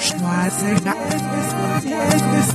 I said yes,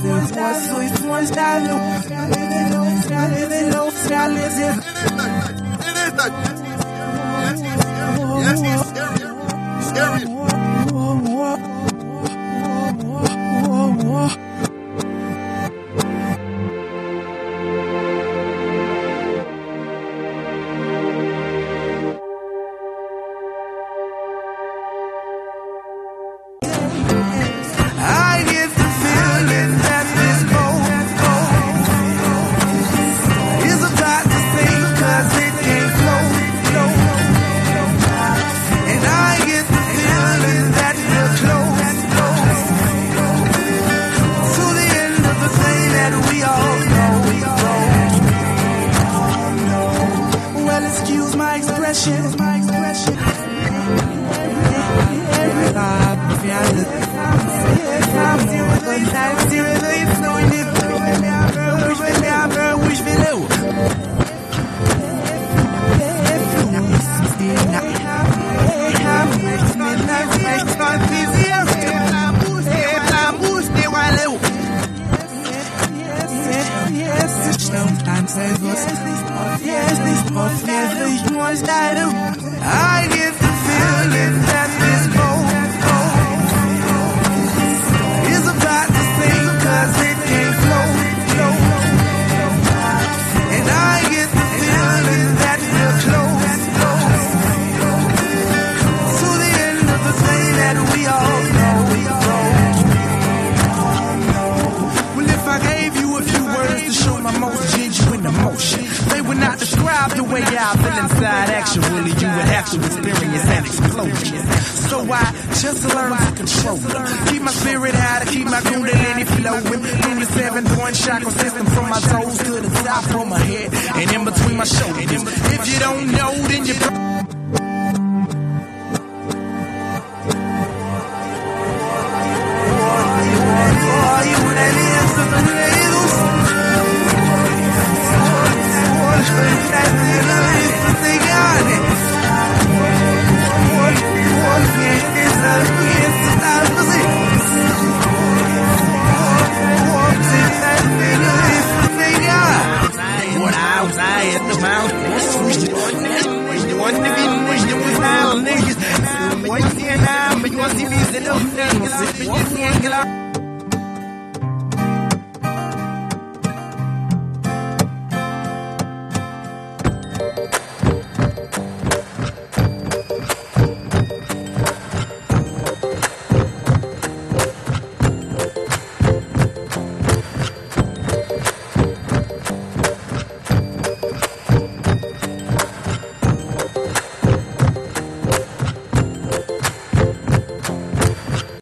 my das stimmt, ein Zellwurst. Hier ist nicht Brot, hier ist nicht nur Steine. Way I feel inside. Actually, you would have experience an explosion. So I just learned to control it. Keep my spirit high to keep my kundalini flowing. Through the seven point chakra system from my toes to the top of my head and in between my shoulders. If you don't but you want to see these little niggas. If